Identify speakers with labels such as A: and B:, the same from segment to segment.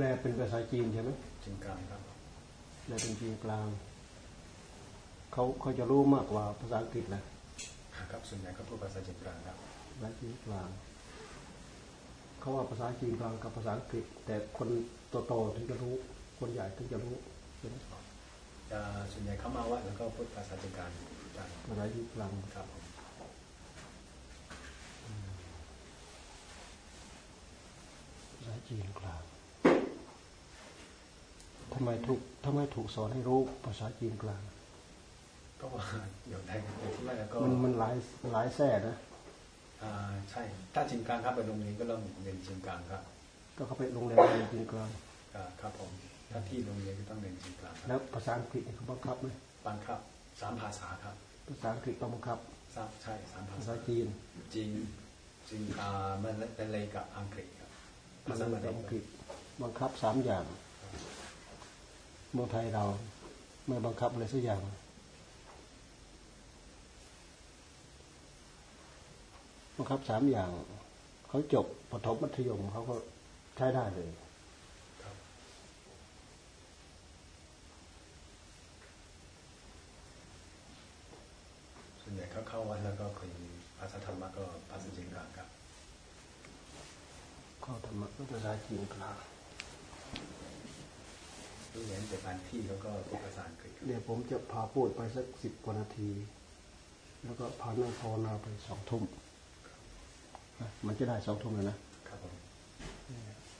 A: แปลเป็นภาษาจีนใช่ไหม
B: จีนกลางครับ
A: แปลเป็นจีนกลางเขาเขาจะรู้มากกว่าภาษาอังกฤษนะครับ
B: ส่วนใหญ่เขาพูดภาษาจีนกลางครับ
A: ภาษาจีนกลางเขาว่าภาษาจีนกลางกับภาษาอังกฤษ แต่คนโตๆถึงจะรู้ คนใหญ่ถึงจะรู้
B: ส่วนใหญ่เขามาว่าแล้วก็พูดภาษาจีนกลาง
A: ภาษาจีนกลาง
B: ครับ
A: ภาษาจีนกลาง ทำไมถูกทำไมถูกสอนให้รู้ภาษาจีนกลาง
B: ก็ว่าอยู่ในที่ว่าแล้วก็
A: มันมันหลายหลายแท่นะ
B: อ่าใช่ ถ้าจีนกลางครับไปโรงเรียนก็เริ่มเรียนจีนกลางครับ
A: ก็เขาไปโรงเรียนเรียนจีนกลาง
B: ครับผมถ้าที่โรงเรียนก็ต้องเรียนจีนกลาง
A: แล้วภาษาอังกฤษเขาบังคับไหม
B: บังคับสามภาษาครับ
A: ภาษาอังกฤษต้องบังคับ
B: ใช่สามภาษาภา
A: ษาจีน
B: จีนจีนอ่ามันเป็นเลยกับอังกฤษครับ
A: ภาษาอังกฤษบังคับสามอย่าง เมืองไทยเรา ไม่บังคับอะไรสักอย่างบังคับสามอย่างเขาจบปฐมมัธยมเขาก็ใช้ได้เลย
B: ส่วนใหญ่เขาเข้าวัดแล้วก็คุยภาษาธรรมะก็ภาษาจีนกลางครับ
A: เข้าธรรมะก็ภาษาจีนกลาง
B: เรียนแต่บางที่เขาก็พูดภาษาอังกฤษ
A: เดี๋ยวผมจะพาพูดไปสักสิบกว่านาที แล้วก็พานั่งภาวนาไปสองทุ่มมันจะได้สองทุ่มเลยนะ
B: ครับผม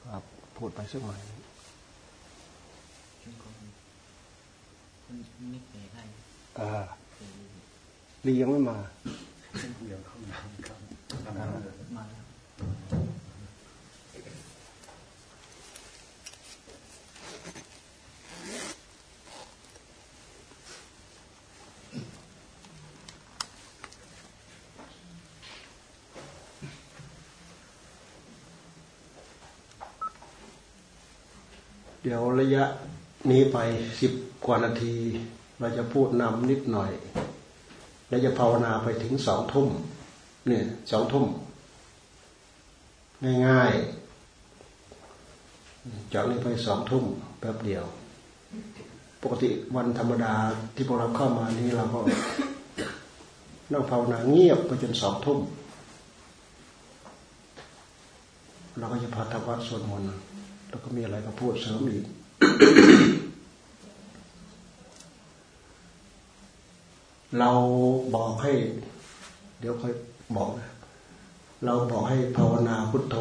A: ครับพูดไปสักหน่อย
C: คุณไม่เคยได้
A: อ่าลียังไม่มา
B: เดี๋ยวเข้ามาครับ
C: มาแล้ว เดี๋
A: ยวระยะนี้ไปสิบกว่านาที เราจะพูดนำนิดหน่อย แล้วจะภาวนาไปถึงสองทุ่มเนี่ยสองทุ่ม ง่ายๆจากนี้ไปสองทุ่มแป๊บเดียว ปกติวันธรรมดาที่พวกเราเข้ามานี้เราก็นั่งภาวนาเงียบไปจนสองทุ่มเราก็จะพาทวัดสวดมนต์แล้วก็มีอะไรก็พูดเสริมอีกเราบอกให้ เดี๋ยวค่อยบอกนะเราบอกให้ภาวนาพุทโธ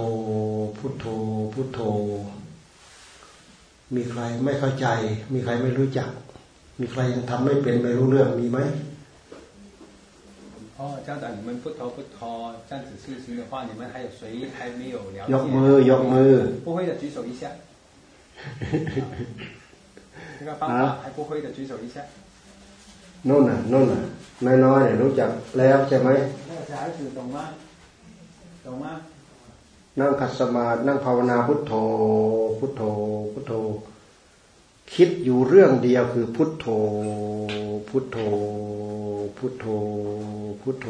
A: พุทโธ พุทโธ มีใครไม่เข้าใจ มีใครไม่รู้จัก มีใครยังทำไม่เป็นไม่รู้เรื่องมีไหม
B: 哦，家长，你们不投不投这样子事情的话，你们还有谁还没有了解？
A: ยกมือยกมือ
B: 不会的举手一下。这个方法还不会的举手一下。
A: นู่นน่ะนู่นน่ะน้อยๆเนี่ยรู้จักแล้วใช่ไหม
B: 那个小孩子懂吗？懂吗？
A: นั่งคัสมานั่งภาวนาพุทโธ พุทโธ พุทโธ คิดอยู่เรื่องเดียวคือพุทโธ พุทโธพุทโธพุทโธ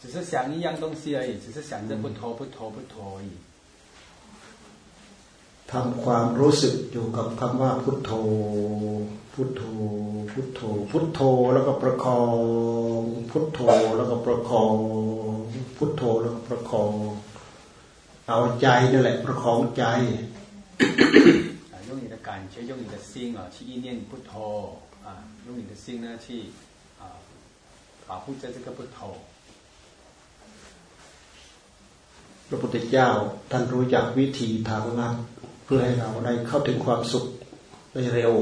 B: 只是想一样东西而已，只是想着不拖不拖不拖而已。
A: ทำความรู้สึกอยู่กับคำว่าพุทโธ พุทโธ พุทโธ พุทโธแล้วก็ประคอง พุทโธแล้วก็ประคอง พุทโธแล้วก็ประคอง เอาใจนั่นแหละ ประคองใจ
B: 用你的感觉，用你的心啊，去意念不拖。啊，用你的心呢去啊保护在这个不头。
A: พระพุทธเจ้าท่านรู้จักวิธีทางลัดเ พื่อให้เราได้เข้าถึงความสุขได้เร็ว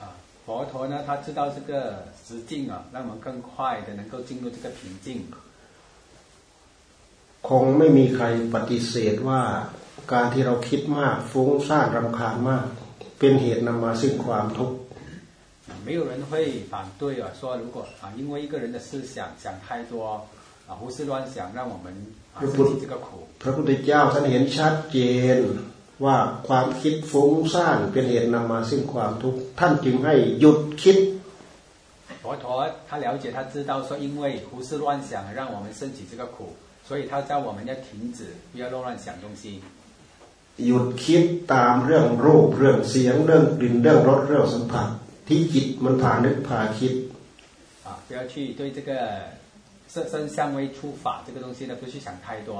B: 啊，佛陀呢，他知道这个实境啊，让我们更快的能够进入这个平静。
A: คงไม่มีใครปฏิเสธว่าการที่เราคิดมากฟุ้งซ่านรำคาญมาก เป็นเหตุนำมาซึ่งความทุกข์
B: 没有人会反对啊，说如果啊，因为一个人的思想想太多啊，胡思乱想，让我们啊升起这个苦。
A: พระพุทธเจ้าท่านเห็นชัดเจน ว่าความคิดฟุ้งซ่านเป็นเหตุนำมาซึ่งความทุกข์ท่านจึงให้หยุดคิด
B: 佛陀他了解他知道说，因为胡思乱想让我们升起这个苦，所以他叫我们要停止，不要乱乱想东西。
A: หยุดคิดตามเรื่องรูปเรื่องเสียงเรื่องกลิ่นเรื่องรสเรื่องสัมผัสที่จิตมันผ่านนึกผ่าคิด
B: 啊不要去对这个色身香味触法这个东西呢不去想太多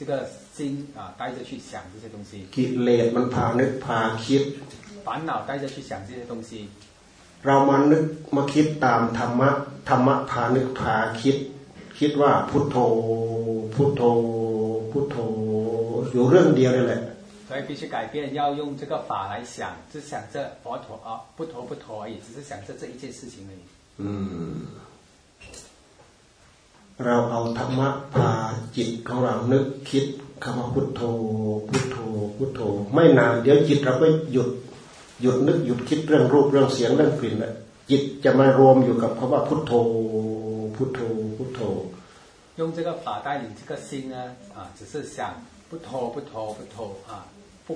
B: 这个心啊带着去想这些东西
A: กิเลสมันผ่านึกผ่าคิด
B: 烦恼带着去想这些东西
A: เรามานึกมาคิดตามธรรมะธรรมะพานึกพาคิด คิดว่าพุทโธพุทโธพุทโธอยู่เรื่องเดียวนี่แหละ
B: 所以必须改变，要用这个法来想，只想着佛陀啊，不陀不陀而已，只是想着这一件事情而已。
A: 嗯， เราเอาธรรมะพาจิตของเรานึกคิดคำว่าพุทโธพุทโธพุทโธไม่นานเดี๋ยวจิตเราก็หยุดหยุดนึกหยุดคิดเรื่องรูปเรื่องเสียงเรื่องกลิ่นแล้วจิตจะมารวมอยู่กับคำว่าพุทโธพุทโธพุทโธ
B: 用这个法带领这个心呢啊，只是想不陀不陀不陀啊，不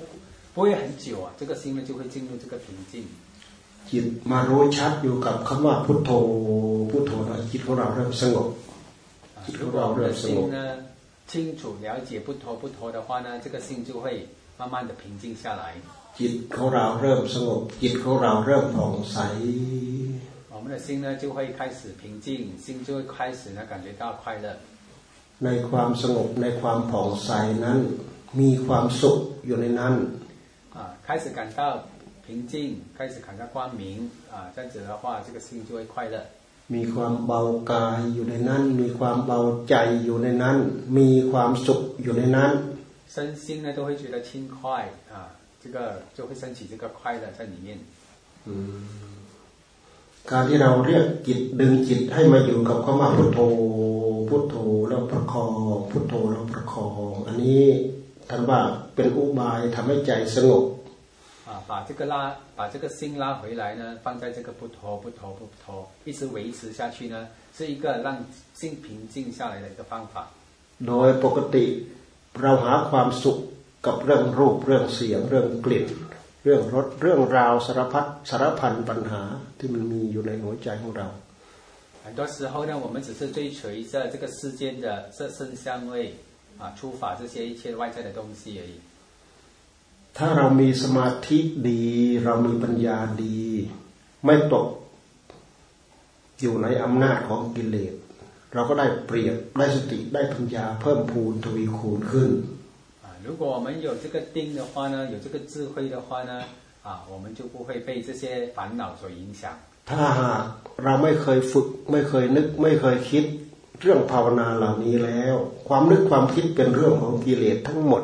B: 不会很久啊，这个心呢就会进入这个平静。
A: จิตมารู้ชัดอยู่กับคำว่าพุทโธพุทโธนะจิตของเราเริ่มสงบ
B: จิตของเราเริ่มสงบ呢清楚了解不陀不陀的话呢，这个心就会慢慢的平静下来。
A: จิตของเราเริ่มสงบจิตของเราเริ่มผ่องใส
B: 我们的心呢就会开始平静，心就会开始呢感觉到快乐。
A: ในความสงบในความผ่องใสนั้นมีความสุขอยู่ในนั้น
B: 啊，开始感到平静，开始感到光明啊，这样子的话，这个心就会快乐。
A: มีความเบากายอยู่ในนั้น มีความเบาใจอยู่ในนั้น มีความสุขอยู่ในนั้น
B: 身心呢都会觉得轻快啊，这个就会升起这个快乐在里面。
A: การที่เราเรียกจิตดึงจิตให้มาอยู่กับคำว่าพุทโธพุทโธแล้วประคองพุทโธแล้วประคองอันนี้ท่านว่าเป็นอุบายทำให้ใจสงบ
B: 啊，把这个拉，把这个心拉回来呢，放在这个不陀不陀不陀，一直维持下去呢，是一个让心平静下来的一个方法。
A: โดยปกติเราหาความสุขกับเรื่องรูปเรื่องเสียงเรื่องกลิ่น เรื่องรสเรื่องราวสารพัดสารพันปัญหาที่มันมีอยู่ในหัวใจของเรา
B: 很多时候呢，我们只是追随着这个世间的色身香味啊、出法这些一切外在的东西而已。
A: ถ้าเรามีสมาธิดี เรามีปัญญาดี ไม่ตกอยู่ในอำนาจของกิเลสเราก็ได้เปรียบได้สติได้ปัญญาเพิ่มพูนทวีคูณขึ้น
B: 如果我们有这个定的话呢，有这个智慧的话呢，啊，我们就不会被这些烦恼所影响。
A: ถ้าเราไม่เคยฝึกไม่เคยนึกไม่เคยคิดเรื่องภาวนาเหล่านี้แล้ว ความนึกความคิดเป็นเรื่องของกิเลสทั้งหมด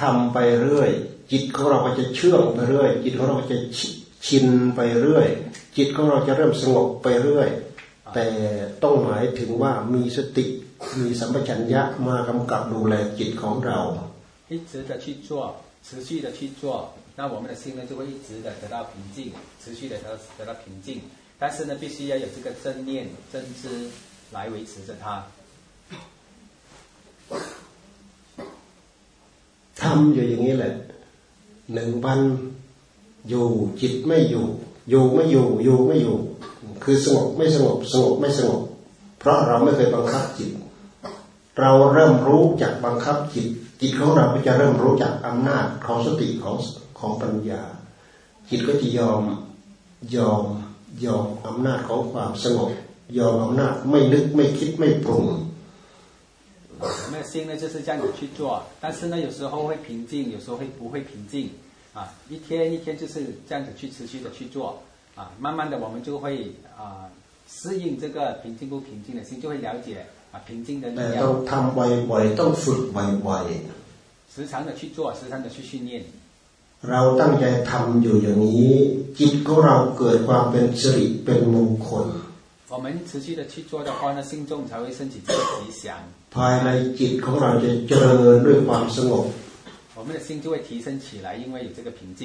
A: ทำไปเรื่อย จิตของเราก็จะเชื่องไปเรื่อย จิตของเราจะชินไปเรื่อย จิตของเราจะเริ่มสงบไปเรื่อย แต่ต้องหมายถึงว่ามีสติมีสัมปชัญญะมากำกับดูแลจิตของเรา
B: 一直的去做持续的去做那我们的心呢就会一直的得到平静持续的得得到平静但是呢必须要有这个正念正知来维持着它
A: ทำอยู่อย่างนี้แหละหนึ่งวันอยู่จิตไม่อยู่ อยู่ไม่อยู่ อยู่ไม่อยู่ คือสงบไม่สงบสงบไม่สงบ เพราะเราไม่เคยบังคับจิต เราเริ่มรู้จักบังคับจิต จิตของเราก็จะเริ่มรู้จักอำนาจของสติของของปัญญา จิตก็จะยอมยอมยอมอำนาจของความสงบยอมอำนาจไม่นึกไม่คิดไม่ปรุง
B: 那心呢就是这样子去做，但是呢有时候会平静，有时候会不会平静啊？一天一天就是这样子去持续的去做啊，慢慢的我们就会啊适应这个平静不平静的心，就会了解
A: แต่ต้องทำบ่อยๆต้องฝึกบ่อย
B: ๆ时常的去做时常的去训练
A: เราตั้งใจทำอยู่อย่างนี้ จิตของเราเกิดความเป็นสิริเป็นมงคล
B: 我们持续的去做的话呢心中才会升起这个吉祥
A: ภายในจิตของเราจะเจริญด้วยความสงบ
B: 我们的心就会提升起来因为有这个平静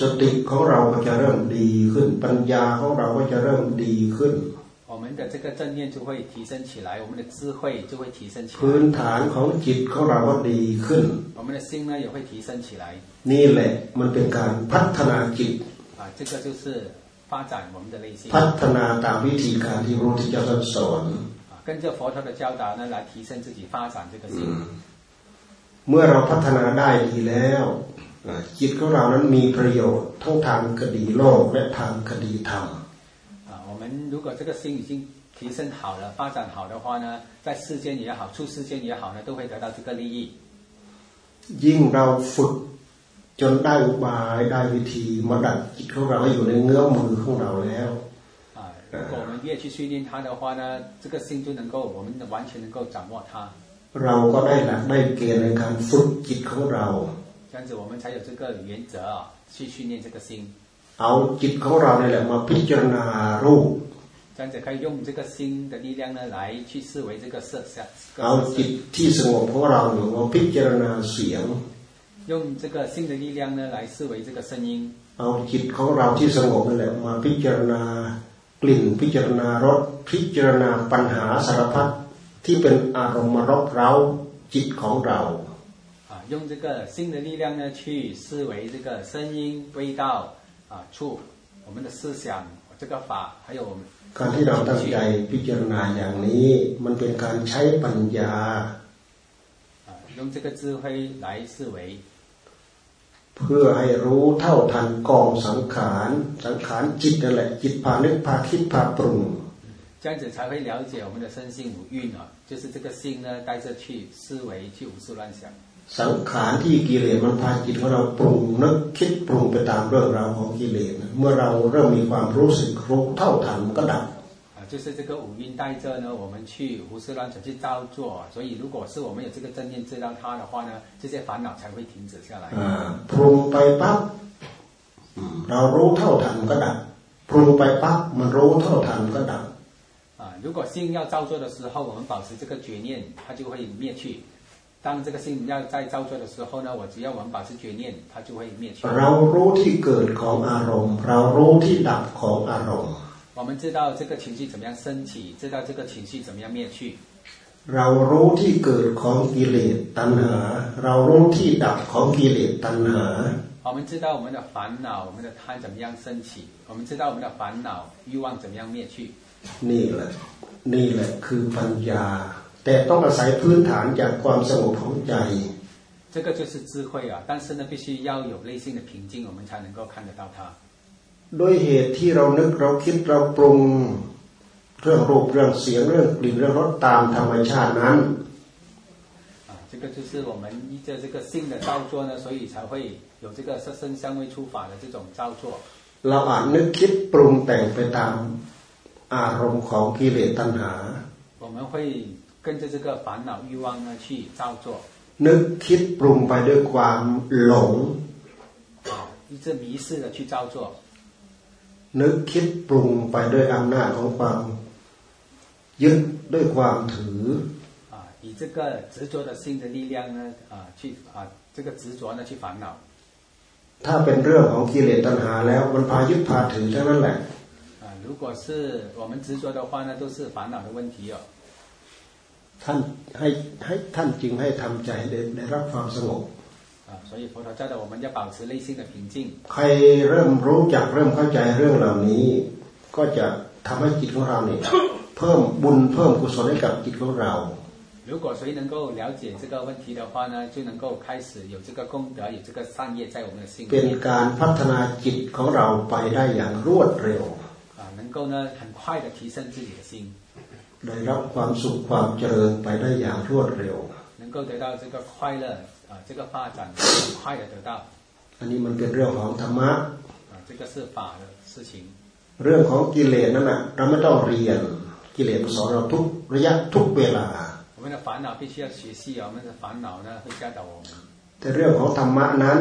A: สติของเราก็จะเริ่มดีขึ้น ปัญญาของเราก็จะเริ่มดีขึ้น
B: 我们的这个正念就会提升起来，我们的智慧就会提升起来。
A: พื้นฐานของจิตของเราก็ดีขึ้น
B: 我们的心呢也会提升起来。
A: นี่แหละมันเป็นการพัฒนาจิต
B: 啊，这个就是 发展我们的内心。
A: พัฒนาตามวิธีการที่พระพุทธเจ้าสอน
B: 跟着佛陀的教导呢来提升自己发展这个心。
A: เมื่อเราพัฒนาได้ดีแล้วจิตของเรานั้นมีประโยชน์ทั้งทางคดีโลกและทางคดีธรรม
B: 我们如果这个心已经提升好了、发展好的话呢，在世间也好、出世间也好呢，都会得到这个利益。
A: ยิ่งเราฝึก จนได้อุบายได้วิธีมาดัดจิตของเราให้อยู่ในเงื้อมือของเราแล้ว
B: 啊，如果我们越去训练它的话呢，这个心就能够，我们完全能够掌握它。
A: เราก็ได้หลักได้เกณฑ์ในการฝึกจิตของเรา
B: 这样子我们才有这个原则啊，去训练这个心。
A: เอาจิตของเราเนี่ยแหละมาพิจารณารูป
B: 这样子可以用这个心的力量呢，来去思维这个色相。
A: เอาจิตที่สงบของเราเนี่ยมาพิจารณาเสียง
B: 用这个心的力量呢，来思维这个声音。
A: เอาจิตของเราที่สงบนั่นแหละมาพิจารณากลิ่นพิจารณารสพิจารณาปัญหาสารพัดที่เป็นอารมณ์มารบเร้าจิตของเรา
B: 用这个心的力量呢，去思维这个声音、味道啊、触，我们的思想，这个法，还有我们。
A: การที่เราตั้งใจพิจารณาอย่างนี้ มันเป็นการใช้ปัญญา
B: 用这个智慧来思维
A: เพื่อให้รู้เท่าทันกองสังขารสังขารจิตนั่นแหละจิตพานึกพาคิดพาปรุง
B: 这样子才会了解我们的身心五蕴啊，就是这个心呢带着去思维，去胡思乱想。
A: สังขารที่กิเลสมันพาจิตของเราปรุงนึกคิดปรุงไปตามเรื่องราวของกิเลสเมื่อเราเริ่มมีความรู้สึกรู้เท่าทันมันก็ดับ
B: 就是这个五蕴带着呢，我们去胡思乱想去造作，所以如果是我们有这个正念知道它的话呢，这些烦恼才会停止下来。
A: ปรุงไปปั๊บเรารู้เท่าทันก็ดับปรุงไปปั๊บมันรู้เท่าทันก็ดับ
B: 啊，如果心要造作的时候，我们保持这个觉念，它就会灭去。当这个心要在造作的时候呢，我只要我们保持觉念，它就会灭去。
A: เรารู้ที่เกิดของอารมณ์เรารู้ที่ดับของอารมณ์
B: 我们知道这个情绪怎么样升起，知道这个情绪怎么样灭去。
A: เรารู้ที่เกิดของกิเลสตัณหาเรารู้ที่ดับของกิเลสตัณหา
B: 我们知道我们的烦恼，我们的贪怎么样升起，我们知道我们的烦恼欲望怎么样灭去。
A: นี่แหละนี่แหละคือปัญญาแต่ต้องอาศัยพื้นฐานจากความสงบของใจ
B: 这个就是智慧啊，但是呢，必须要有内心的平静，我们才能够看得到它。
A: ด้วยเหตุที่เรานึกเราคิดเราปรุงเรื่องรูปเรื่องเสียงเรื่องกลิ่นเรื่องรสตามธรรมชาตินั้น
B: 啊，这个就是我们依着这个性的造作呢，所以才会有这个色身香味触法的这种造作。
A: เราอาจนึกคิดปรุงแต่งไปตามอารมณ์ของกิเลสตัณหา
B: 我们会跟着这个烦恼欲望呢去造作。
A: นึกคิดปรุงไปด้วยความหลง
B: 一直迷失的去造作。
A: นึกคิดปรุงไปด้วยอำนาจของความยึดด้วยความถือ
B: 啊，以这个执着的心的力量呢啊去啊这个执着呢去烦恼。
A: ถ้าเป็นเรื่องของกิเลสตัณหาแล้วมันพายึดพาถือทั้งนั้นแหละ
B: 啊，如果是我们执着的话呢，都是烦恼的问题哦。
A: ท่านให้ให้ท่านจึงให้ทำใจได้รับความสงบ
B: 所以佛陀教导我们要保持内心的平静。
A: ใครเริ่มรู้จักเริ่มเข้าใจเรื่องเหล่านี้ ก็จะทำให้จิตของเราเนี่ยเพิ่มบุญเพิ่มกุศลให้กับจิตของเรา
B: 如果谁能够了解这个问题的话呢，就能够开始有这个功德，有这个善业在我们的心里。
A: เป็นการพัฒนาจิตของเราไปได้อย่างรวดเร็ว
B: 啊，能够呢很快的提升自己的心。
A: ได้รับความสุขความเจริญไปได้อย่างรวดเร็ว
B: 能够得到这个快乐 啊，这个发展很快的得到。
A: อันนี้มันเป็นเรื่องของธรรมะ
B: 啊，这个是法的事情。
A: เรื่องของกิเลสนั่นน่ะเราไม่ต้องเรียนกิเลสสอนเราทุกระยะทุกเวลา
B: 我们的烦恼必须要学习啊，我们的烦恼呢会教导我们。
A: แต่เรื่องของธรรมะนั้น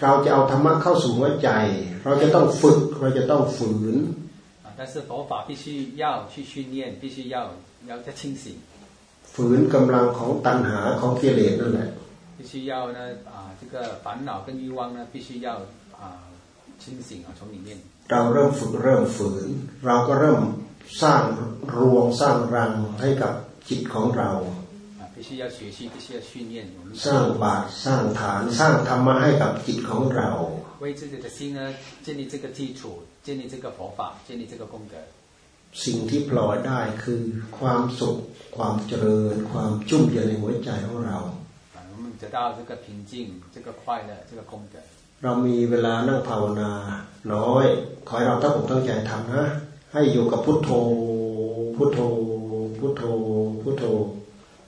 A: เราจะเอาธรรมะเข้าสู่หัวใจ เราจะต้องฝึกเราจะต้องฝืน
B: 但是佛法必须要去训练，必须要要在清醒。
A: ฝืนกำลังของตัณหาของกิเลสนั่นแหละ
B: 必须要呢啊，这个烦恼跟欲望呢，必须要啊 清醒啊，从里面。
A: เราเริ่มฝึกเริ่มฝืน เราก็เริ่มสร้างรวงสร้างรังให้กับจิตของเรา
B: 啊，必须要学习，必须要训练我们
A: สร้างบาตรสร้างฐานสร้างธรรมะให้กับจิตของเรา
B: 为自己的心呢建立这个基础，建立这个佛法，建立这个功德。
A: สิ่งที่ปล่อยได้คือความสุข ความเจริญ ความชุ่มเย็นในหัวใจของเรา
B: 啊，我们 得到这个平静、这个快乐、这个功德。
A: เรามีเวลานั่งภาวนาน้อย ขอให้เราตั้งอกตั้งใจทำนะ ให้อยู่กับพุทโธ พุทโธ พุทโธ พุทโธ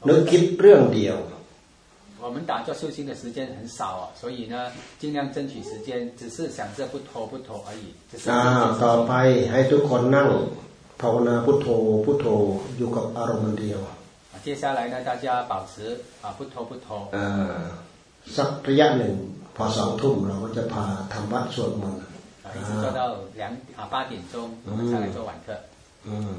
A: นึกคิดเรื่องเดียว
B: 我们打坐修心的时间很少啊，所以呢，尽量争取时间，只是想着不拖不拖而已。这是
A: อ่า
B: 这件事
A: ต่อ
B: 情
A: ไปให้ทุกคนนั่งภาวนาพุทโธ พุทโธ อยู่กับอารมณ์เดียว
B: 啊 接下来呢，大家保持啊不拖不拖
A: เอ่อสักระยะหนึ่ง พอสองทุ่มเราก็จะพาทำวัดสวดมนต์
B: 啊，一直做到两啊八点钟，我们才来做晚课。
A: อืม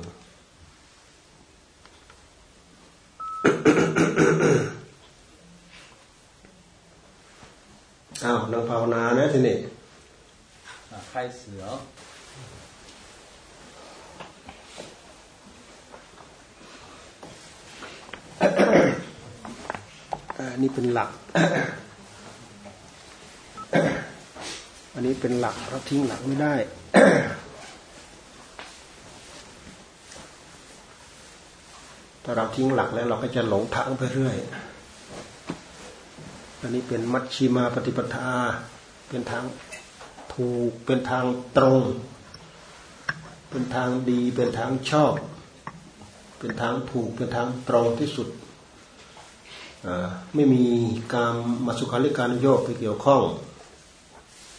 A: อ้าวนั่งภาวนานะทีนี้
B: 啊，开始哦。
A: อันนี้เป็นหลัก อันนี้เป็นหลักเราทิ้งหลักไม่ได้ถ้าเราทิ้งหลักแล้วเราก็จะหลงทางไปเรื่อย อันนี้เป็นมัชชีมาปฏิปทา เป็นทางถูก เป็นทางตรง เป็นทางดี เป็นทางชอบ เป็นทางถูกเป็นทางตรงที่สุดไม่มีกามสุขัลลิกานุโยคไปเกี่ยวข้อง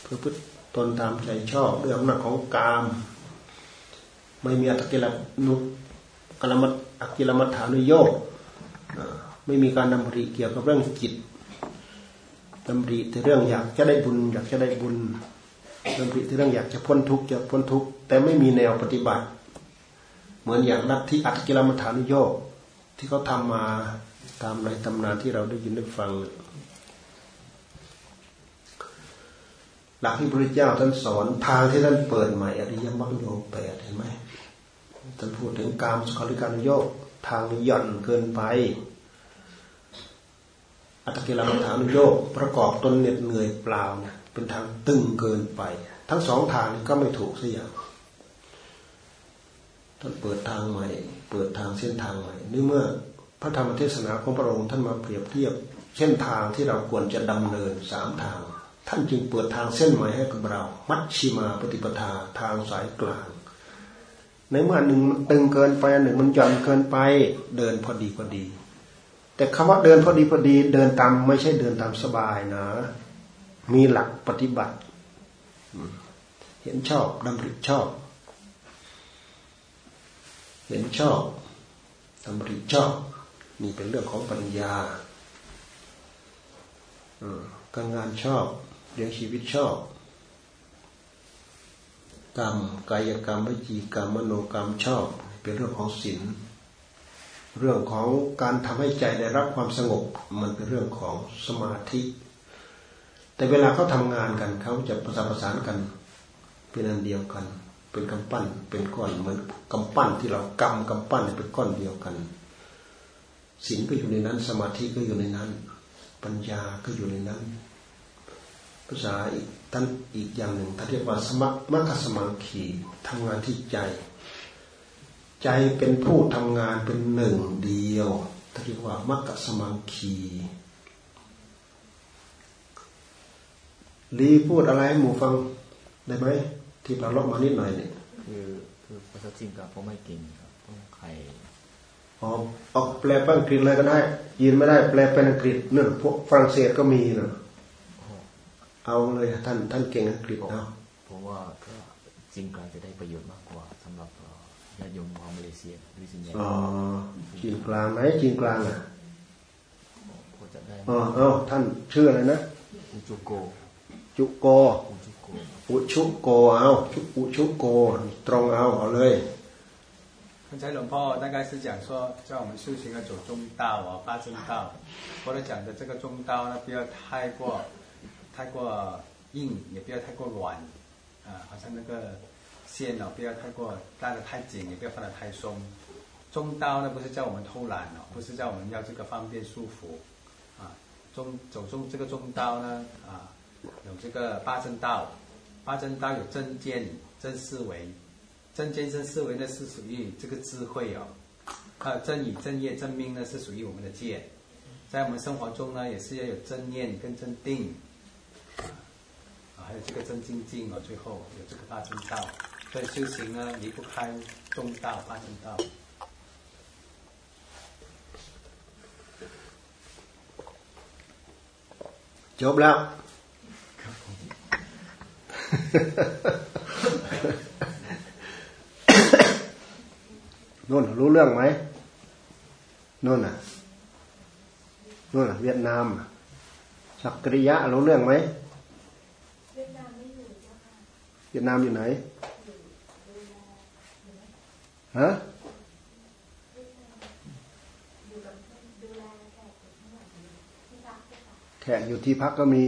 A: เพื่อประพฤติตนตามใจชอบด้วยอำนาจของกาม ไม่มีอัตตกิลมถานุโยคอัตตกิลมถานุโยคไม่มีการดำริเกี่ยวกับเรื่องจิตดำริแต่เรื่องอยากจะได้บุญ อยากจะได้บุญดำริแต่เรื่องอยากจะพ้นทุกข์จะพ้นทุกข์แต่ไม่มีแนวปฏิบัติ เหมือนอย่างลัทธิอัตตกิลมถานุโยคที่เขาทำมาตามในตำนานที่เราได้ยินได้ฟัง หลักที่พระเจ้าท่านสอนทางที่ท่านเปิดใหม่อริยมรรคโยแปดเห็นไหมท่านพูดถึงกามสุขาริการโยกทางหย่อนเกินไป อัตกิลมัฐานุโยกประกอบตนเหน็ดเหนื่อยเปล่าเนี่ยเป็นทางตึงเกินไป ทั้งสองทางนี้ก็ไม่ถูกสักอย่าง ท่านเปิดทางใหม่ เปิดทางเส้นทางใหม่นี่เมื่อพระธรรมเทศนาของพระองค์ท่านมาเปรียบเทียบ เส้นทางที่เราควรจะดำเนินสามทาง ท่านจึงเปิดทางเส้นใหม่ให้กับเรา มัชชิมาปฏิปทาทางสายกลาง ในเมื่อหนึ่งมันตึงเกินไปอันหนึ่งมันหย่อนเกินไปเดินพอดีพอดี แต่คำว่าเดินพอดีพอดีเดินตามไม่ใช่เดินตามสบายนะ มีหลักปฏิบัติ เห็นชอบดำริชอบ เห็นชอบดำริชอบนี่เป็นเรื่องของปัญญาการงานชอบเลี้ยงชีวิตชอบกรรมกายกรรมวิจีกรรมมโนกรรมชอบ เป็นเรื่องของศีลเรื่องของการทำให้ใจได้รับความสงบ มันเป็นเรื่องของสมาธิ แต่เวลาเขาทำงานกันเขาจะประสานประสานกัน เป็นอันเดียวกัน เป็นกำปั้นเป็นก้อนเหมือนกำปั้นที่เรากำกำปั้นเป็นก้อนเดียวกันศีลก็อยู่ในนั้น สมาธิก็อยู่ในนั้น ปัญญาก็อยู่ในนั้น ภาษาอีกท่านอีกอย่างหนึ่งท่านเรียกว่าสมะมัคคสมังคีทำงานที่ใจ ใจเป็นผู้ทำงานเป็นหนึ่งเดียวท่านเรียกว่ามัคคสมังคีลีพูดอะไรหมูฟังได้ไหม ที่เราลบมานิดหน่อยเนี่ย
C: คือคือภาษาจีนกับผมไม่เก่งครับต้องใคร
A: ออกออกแปลเป็นอังกฤษเลยก็ได้ยินไม่ได้แปลเป็นอังกฤษเนี่ยพวกฝรั่งเศสก็มีนะเอาเลยท่านท่านเก่งอังกฤษเนาะ
C: เพราะว่าก็จีนกลางจะได้ประโยชน์มากกว่าสำหรับเอ่อญาติโยมชาวมาเลเซียหรือสินแดง
A: อ๋อจีนกลางไหนจีนกลางอะ
C: ก็จะได้
A: อ๋อเอ้าท่านชื่ออะไรนะ
C: อุจุโก
A: จุโก
C: อุจุโก
A: อุชุโกเอาชุอุชุโก ตรงเอาเอาเลย
B: 刚才龙婆大概是讲说，叫我们修行要走中道哦，八正道。或者讲的这个中道呢，不要太过太过硬，也不要太过软 啊，好像那个线哦，不要太过拉得太紧，也不要放得太松。中道呢，不是叫我们偷懒哦，不是叫我们要这个方便舒服，啊，中走中这个中道呢，啊， 有这个八正道，八正道有正见、正思维，正见、正思维呢是属于这个智慧哦，还有正语、正业、正命呢是属于我们的戒，在我们生活中呢，也是要有正念跟正定，啊，还有这个正精进哦，最后有这个八正道，所以修行呢离不开中道、八正道。
A: จบแล้ว นู่นรู้เรื่องไหมนู่นน่ะนู่นน่ะ เวียดนามสักกริยะรู้เรื่องไหมเวียดนามไม่อยู่เจ้าค่ะเวียดนามอยู่ไหนฮะแขกอยู่ที่พักก็มี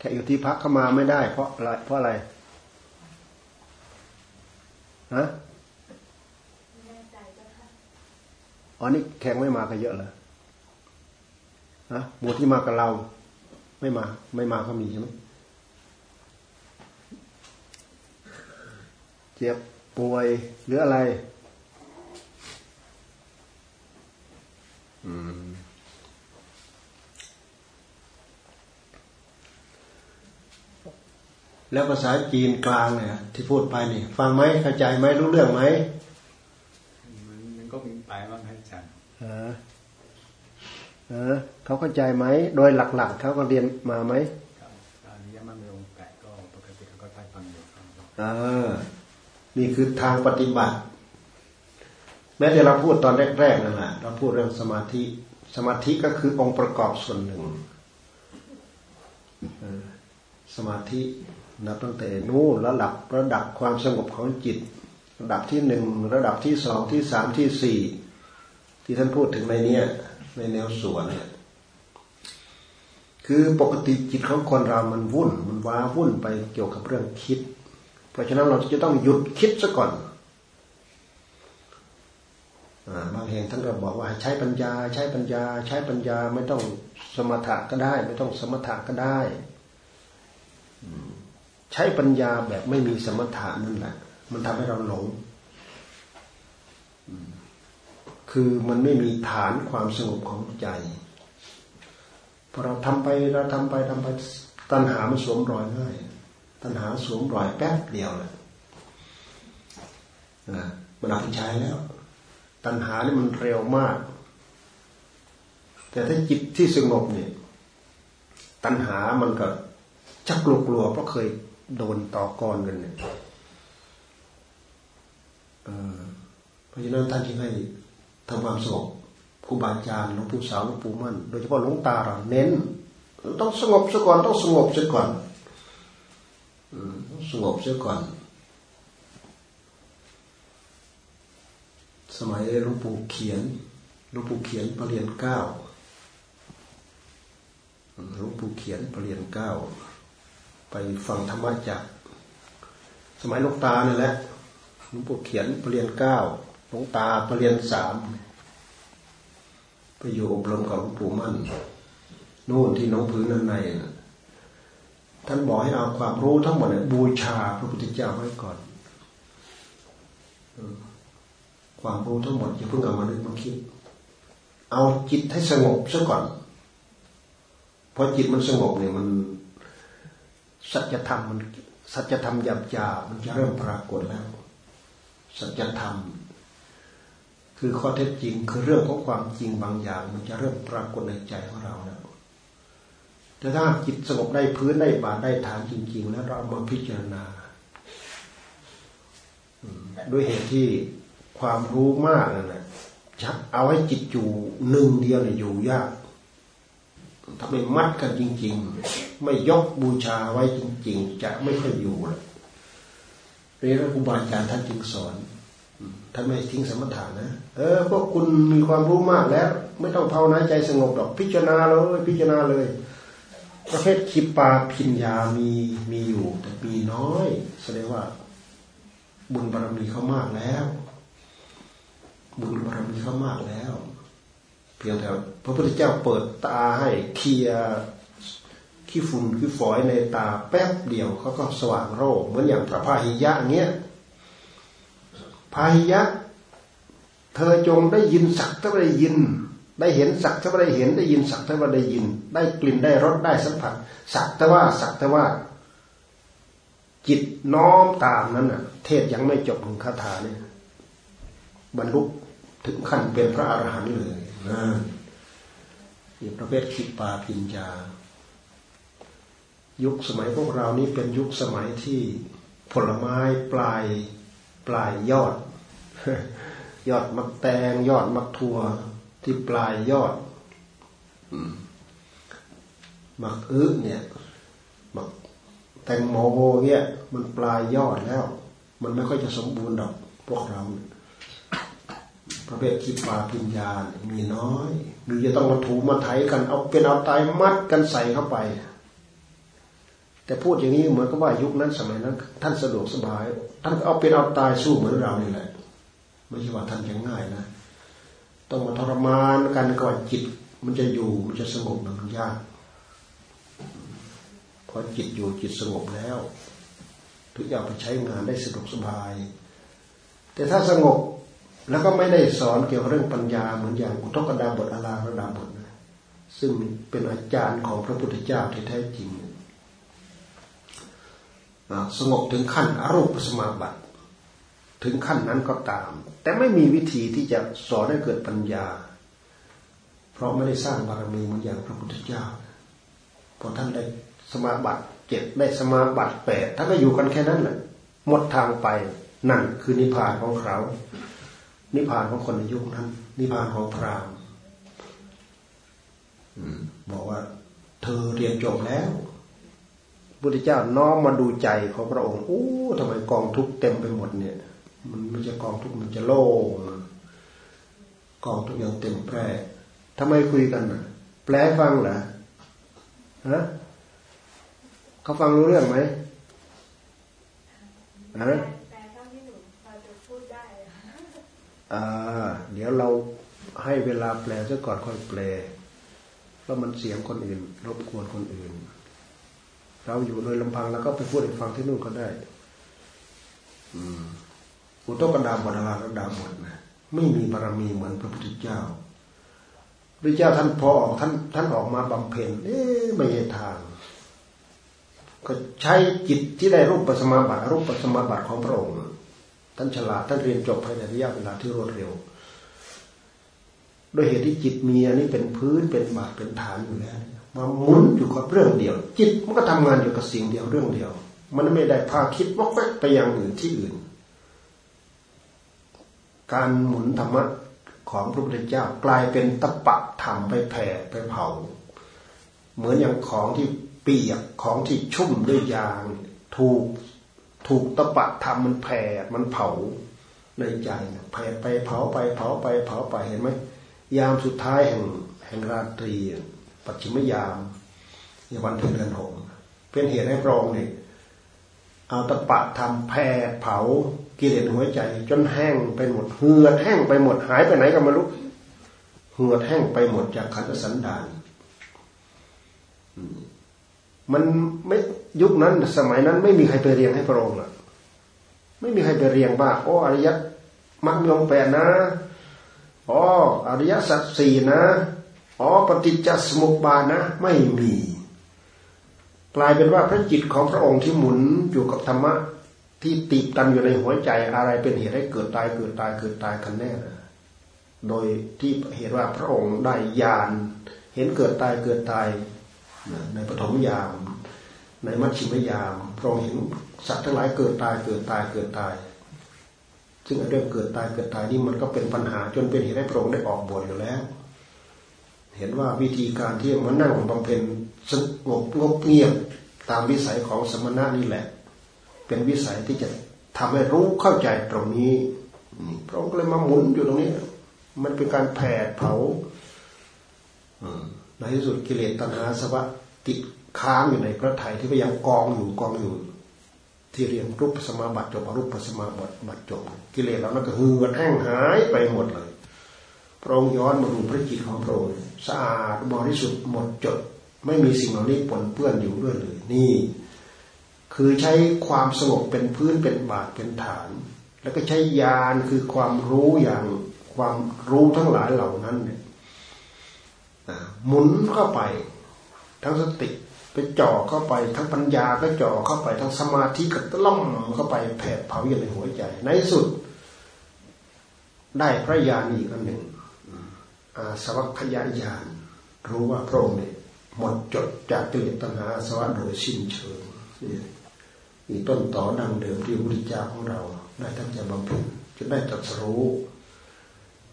A: แขกอยู่ที่พักเข้ามาไม่ได้ เพราะอะไรเพราะอะไรฮะอ๋อนี่แขกไม่มากันเยอะเลยฮะหมู่ที่มากับเรา ไม่มา ไม่มาก็มีใช่ไหมเจ็บป่วยหรืออะไร อืม แล้วภาษาจีนกลางเนี่ยที่พูดไปนี่ ฟังไหมเข้าใจไหมรู้เรื่องไหม
B: มันก็มีไปบ้างครับอาจารย์
A: เออเออเขาเข้าใจไหมโดยหลักๆเขาก็เรียนมาไหม
B: ตอนนี้ยังไม่องแปดก็ปกติเขาก็ได้ฟังอยู่
A: เออนี่คือทางปฏิบัติ แม้แต่เราพูดตอนแรกๆนั่นแหละเราพูดเรื่องสมาธิ สมาธิก็คือองค์ประกอบส่วนหนึ่งสมาธิ นับตั้งแต่นู้นระดับระดับความสงบของจิต ระดับที่หนึ่งระดับที่สองที่สามที่สี่ที่ท่านพูดถึงในเนี้ยในแนวสวนเนี่ยคือปกติจิตของคนเรามันวุ่น มันว้าวุ่นไปเกี่ยวกับเรื่องคิด เพราะฉะนั้นเราจะต้องหยุดคิดซะก่อนบางแห่งท่านก็บอกว่าใช้ปัญญา ใช้ปัญญา ใช้ปัญญาไม่ต้องสมถะก็ได้ ไม่ต้องสมถะก็ได้ ใช้ปัญญาแบบไม่มีสมถะนั่นแหละ มันทำให้เราหลง คือมันไม่มีฐานความสงบของใจพอเราทำไปเราทำไปทำไปตัณหามันสวมรอยง่ายตัณหาสวมรอยแป๊บเดียวเลยนะมันเอาไปใช้แล้ว ตัณหานี่มันเร็วมาก แต่ถ้าจิตที่สงบเนี่ย ตัณหามันก็ชักกลัวๆเพราะเคย โดนต่อกรกันเนี่ยเพราะฉะนั้นท่านจึงให้ทำความสงบครูบาอาจารย์หลวงปู่สาวหลวงปู่มั่น โดยเฉพาะหลวงตาเราเน้น ต้องสงบซะก่อนต้องสงบซะก่อนสงบซะก่อน สมัยหลวงปู่เขียนหลวงปู่เขียนปรริญญาเก้าหลวงปู่เขียนปรริญญาเก้า ไปฟังธรรมะจากสมัยลวงตาเนี่ยแหละหลวงปู่เขียนปรริญญาเก้าหลวงตาปรริญญาสามไปอยู่อบรมกับหลวงปู่มั่นนู่นที่น้องพื้นนั่นในท่านบอกให้เอาความรู้ทั้งหมดเนี่ยบูชาพระพุทธเจ้าไว้ก่อนความรู้ทั้งหมดอย่าเพิ่งเอามานึกมาคิด เอาจิตให้สงบซะก่อนพอจิตมันสงบเนี่ยมัน สัจธรรมมันสัจธรรมหยาบหยามันจะเริ่มปรากฏแล้ว สัจธรรม คือข้อเท็จจริงคือเรื่องของความจริงบางอย่าง มันจะเริ่มปรากฏในใจของเราแล้วแต่ถ้าจิตสงบได้พื้นได้บาดได้ฐานจริง ๆ แล้วเรามาพิจารณาด้วยเหตุที่ความรู้มากนั่นแหละจะเอาให้จิตอยู่หนึ่งเดียวเนี่ยอยู่ยาก ถ้าไม่มัดกันจริง ๆ ไม่ยกบูชาไว้จริง ๆ จะไม่ค่อยอยู่เลยเรียนครูบาอาจารย์ท่านจึงสอนท่านไม่ทิ้งสมถะนะเออพวกคุณมีความรู้มากแล้ว ไม่ต้องภาวนาใจสงบหรอกพิจารณาเลยพิจารณาเลย ประเภทคิปาพิญญามีมีอยู่ แต่มีน้อย แสดงว่า บุญบารมีเขามากแล้ว บุญบารมีเขามากแล้ว เพียงแต่พระพุทธเจ้าเปิดตาให้เคลียขี้ฝุ่นขี้ฝอยในตาแป๊บเดียวเขาก็สว่างโรคเหมือนอย่างพระพาหิยะเงี้ยพาหิยะ เธอจงได้ยินสักถ้าได้ยิน ได้เห็นสักถ้าได้เห็นได้ยินสักถ้าว่าได้ยิน ได้กลิ่นได้รสได้สัมผัสสักแต่ว่าสักแต่ว่า จิตน้อมตามนั้นน่ะ เทศยังไม่จบถึงคาถาเนี่ยบรรลุถึงขั้นเป็นพระอรหันต์เลย นะนี่ประเภทขิปาพิญญา ยุคสมัยพวกเรานี้เป็นยุคสมัยที่ผลไม้ปลายปลายยอด ยอดมักแตงยอดมักทัวที่ปลายยอดมักอึเนี่ยมักแตงโมเนี่ยมันปลายยอดแล้ว มันไม่ค่อยจะสมบูรณ์ดอก พวกเรา ประเภทคิดปาปิญญามีน้อยหรือจะต้องมาถูมาไถกันเอาเป็นเอาตายมัดกันใส่เข้าไป แต่พูดอย่างนี้เหมือนกับว่ายุคนั้นสมัยนั้น ท่านสะดวกสบาย ท่านเอาเป็นเอาตายสู้เหมือนเรานี่แหละ ไม่ใช่ว่าท่านจะง่ายนะต้องมาทรมานกันก่อนจิต มันจะอยู่มันจะสงบมันยากพอจิตอยู่จิตสงบแล้ว ทุกอย่างไปใช้งานได้สะดวกสบาย แต่ถ้าสงบ แล้วก็ไม่ได้สอนเกี่ยวกับเรื่องปัญญาเหมือนอย่างอุทกดาบทอาราระดาบทนะซึ่งเป็นอาจารย์ของพระพุทธเจ้าที่แท้จริงสงบถึงขั้นอรูปสมาบัติ ถึงขั้นนั้นก็ตาม แต่ไม่มีวิธีที่จะสอนให้เกิดปัญญา เพราะไม่ได้สร้างบารมีเหมือนอย่างพระพุทธเจ้าพอท่านได้สมาบัติเจ็ดได้สมาบัติแปดท่านก็อยู่กันแค่นั้นแหละหมดทางไปนั่นคือนิพพานของเขา นิพพานของคนในยุคนั้น นิพพานของพราหมณ์บอกว่า เธอเรียนจบแล้วพุทธเจ้าน้อมมาดูใจของพระองค์โอ้ทำไมกองทุกเต็มไปหมดเนี่ย มันไม่ใช่กองทุกมันจะโล่งกองทุกอย่างเต็มแปร่ทำไมคุยกันนะแปลฟังเหรอฮะเขาฟังรู้เรื่องไหมฮะ อ่าเดี๋ยวเราให้เวลาแปลซะก่อนค่อยแปล เพราะมันเสียงคนอื่น รบกวนคนอื่น เราอยู่โดยลำพังแล้วก็ไปพูดให้ฟังที่นู่นก็ได้ อืมอุตกดาบดาราดาบดนะไม่มีบารมีเหมือนพระพุทธเจ้าพระเจ้าท่านพอออกท่านท่านออกมาบำเพ็ญเอ๊ะไม่ใช่ทาง ก็ใช้จิตที่ได้รูปปัสมาบัติรูปปัสมาบัติของพระองค์ ท่านฉลาดท่านเรียนจบภายในระยะเวลาที่รวดเร็ว โดยเหตุที่จิตมีอันนี้เป็นพื้นเป็นบาทเป็นฐานอยู่แล้วมาหมุนอยู่กับเรื่องเดียว จิตมันก็ทำงานอยู่กับสิ่งเดียวเรื่องเดียว มันไม่ได้พาคิดวกแวกไปอย่างอื่นที่อื่น การหมุนธรรมะของพระพุทธเจ้ากลายเป็นตะปะธรรมไปแผ่ไปเผา เหมือนอย่างของที่เปียกของที่ชุ่มด้วยยาง ถูก ถูกตะปะธรรมมันแผ่มันเผาในใจแผ่ไปเผาไปเผาไปเผาไปเห็นไหมยามสุดท้ายแห่งแห่งราตรี ปัจฉิมยามในวันเดือนหกเป็นเหตุให้พระองค์เนี่ยเอาตะปะทำแพ่เผากิเลสหัวใจ จนแห้งไปหมดเหือดแห้งไปหมดหายไปไหนก็ไม่รู้เหือดแห้งไปหมดจากขันธสันดาน มันไม่ยุคนั้นสมัยนั้นไม่มีใครไปเรียงให้พระองค์อะไม่มีใครไปเรียงว่าโอ้อริยมรรคยงแปดนะอ๋ออริยสัจสี่นะอ๋อปฏิจจสมุปบาทนะไม่มีกลายเป็นว่าพระจิตของพระองค์ที่หมุนอยู่กับธรรมะที่ติดกันอยู่ในหัวใจอะไรเป็นเหตุให้เกิดตายเกิดตายเกิดตายกันแน่โดยที่เหตุว่าพระองค์ได้ญาณเห็นเกิดตายเกิดตาย ในปฐมยาม ในมัชชิมยามพระองค์เห็นสัตว์ทั้งหลายเกิดตายเกิดตายเกิดตาย ซึ่งเรื่องเกิดตายเกิดตายนี่มันก็เป็นปัญหาจนเป็นเหตุให้พระองค์ได้ออกบวชอยู่แล้ว เห็นว่าวิธีการที่มานั่งบำเพ็ญสงบงบเงียบตามวิสัยของสมณะนี่แหละ เป็นวิสัยที่จะทำให้รู้เข้าใจตรงนี้พระองค์เลยมาหมุนอยู่ตรงนี้ มันเป็นการแผดเผา ในที่สุดกิเลสตัณหาสวะติดค้างอยู่ในพระไถ่ที่พยายามกองอยู่กองอยู่ ที่เรียนรูปสมาบัติจบรูปสมาบัติบัติจบกิเลสเรานั้นก็เหือดแห้งหายไปหมดเลยพระองค์ย้อนมาดูพระจิตของพระองค์สะอาดบริสุทธิ์หมดจด ไม่มีสิ่งเหล่านี้ปนเปื้อนอยู่ด้วยเลย นี่ คือใช้ความสงบเป็นพื้นเป็นบาทเป็นฐาน แล้วก็ใช้ญาณคือความรู้อย่างความรู้ทั้งหลายเหล่านั้นเนี่ย หมุนเข้าไป ทั้งสติไปจ่อเข้าไป ทั้งปัญญาก็จ่อเข้าไป ทั้งสมาธิก็ตล่อมเข้าไปแผดเผาอยู่ในหัวใจ ในสุด ได้พระญาณอีกอันหนึ่งอาสวัคยายานรู้ว่าพระองค์เนี่ยหมดจดจากกิเลสตัณหาสวะโดยสิ้นเชิงนี่ต้นต่อดังเดิมที่พระพุทธเจ้าของเราได้ตั้งใจบำเพ็ญจนได้ตรัสรู้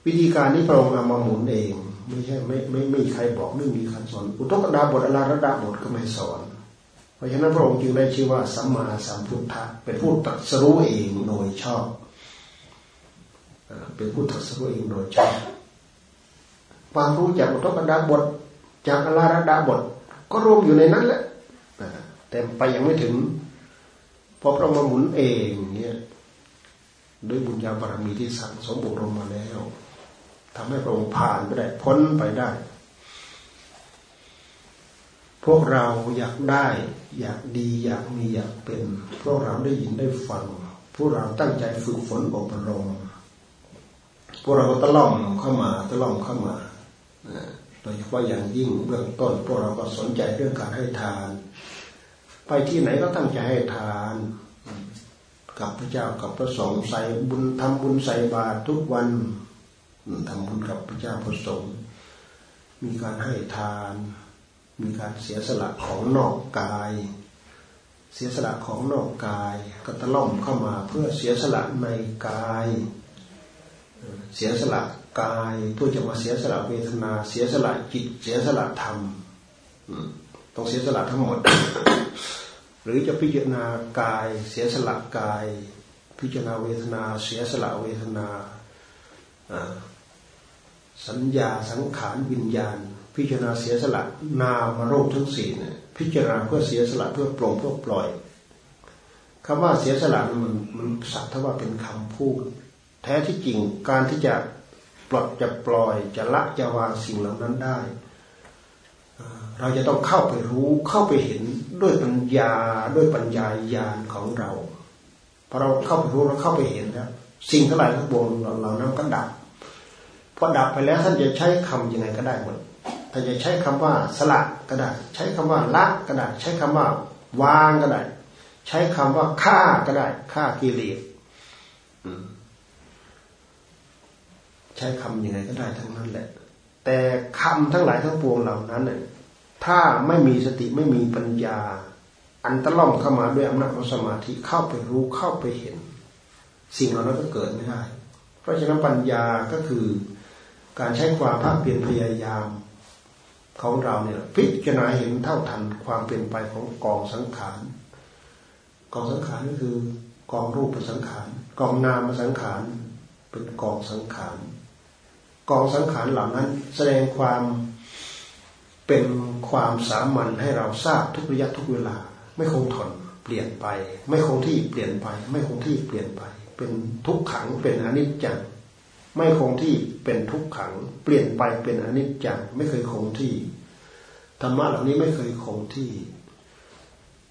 A: วิธีการนี้พระองค์เอามาหมุนเอง ไม่ใช่ไม่ไม่ไม่มีใครบอกไม่มีใครสอนอุทกดาบทอลาระดาบทก็ไม่สอน เพราะฉะนั้นพระองค์จึงได้ชื่อว่าสัมมาสัมพุทธะเป็นผู้ตรัสรู้เองโดยชอบเป็นผู้ตรัสรู้เองโดยชอบความรู้จากอุทกดาบทจากอลาระดาบท ก็รวมอยู่ในนั้นแหละแต่ไปยังไม่ถึงพอพระองค์มาหมุนเองเนี่ยด้วยบุญญาบารมีที่สั่งสมบุรมมาแล้ว ทำให้พระองค์ผ่านไปได้พ้นไปได้ พวกเราอยากได้ อยากดีอยากมีอยากเป็น พวกเราได้ยินได้ฟัง พวกเราตั้งใจฝึกฝนอบรมพวกเราก็ตะล่อมเข้ามาตะล่อมเข้ามาโดยเฉพาะอย่างยิ่งเบื้องต้น พวกเราก็สนใจเรื่องการให้ทาน ไปที่ไหนก็ตั้งใจให้ทานกับพระเจ้ากับพระสงฆ์ใส่บุญทำบุญใส่บาตรทุกวัน ทำบุญกับพระเจ้าพระสงฆ์มีการให้ทาน มีการเสียสละของนอกกาย เสียสละของนอกกายก็ตะล่อมเข้ามาเพื่อเสียสละในกาย เสียสละกายเพื่อจะมาเสียสละเวทนา เสียสละจิต เสียสละธรรมต้องเสียสละทั้งหมด หรือจะพิจารณากาย เสียสละกาย พิจารณาเวทนา เสียสละเวทนา สัญญาสังขารวิญญาณ พิจารณาเสียสละนามโรคทั้งสี่เนี่ยพิจารณาเพื่อเสียสละเพื่อปลงเพื่อปล่อยคำว่าเสียสละมันมันสักทว่าเป็นคำพูด แท้ที่จริงการที่จะปลดจะปล่อยจะละจะวางสิ่งเหล่านั้นได้ เราจะต้องเข้าไปรู้เข้าไปเห็นด้วยปัญญาด้วยปัญญาญาณของเราพอเราเข้าไปรู้เราเข้าไปเห็นแล้วสิ่งทั้งหลายทั้งปวงเรานั้นก็ดับ พอดับไปแล้วท่านจะใช้คำยังไงก็ได้หมดถ้าจะใช้คำว่าสละก็ได้ ใช้คำว่าละก็ได้ ใช้คำว่าวางก็ได้ ใช้คำว่าฆ่าก็ได้ฆ่ากิเลสใช้คำยังไงก็ได้ทั้งนั้นแหละ แต่คำทั้งหลายทั้งปวงเหล่านั้นเนี่ยถ้าไม่มีสติไม่มีปัญญา อันตะล่อมเข้ามาด้วยอำนาจของสมาธิเข้าไปรู้เข้าไปเห็น สิ่งเหล่านั้นก็เกิดไม่ได้ เพราะฉะนั้นปัญญาก็คือ การใช้ความภาคเปลี่ยนพยายามของเราเนี่ยพิจารณาเห็นเท่าทันความเปลี่ยนไปของกองสังขารกองสังขารก็คือกองรูปสังขารกองนามสังขารเป็นกองสังขารกองสังขารเหล่านั้น แสดงความเป็นความสามัญให้เราทราบทุกระยะทุกเวลา ไม่คงทนเปลี่ยนไป ไม่คงที่เปลี่ยนไป ไม่คงที่เปลี่ยนไป เป็นทุกขังเป็นอนิจจัง ไม่คงที่เป็นทุกขัง เปลี่ยนไปเป็นอนิจจังไม่เคยคงที่ธรรมะเหล่านี้ไม่เคยคงที่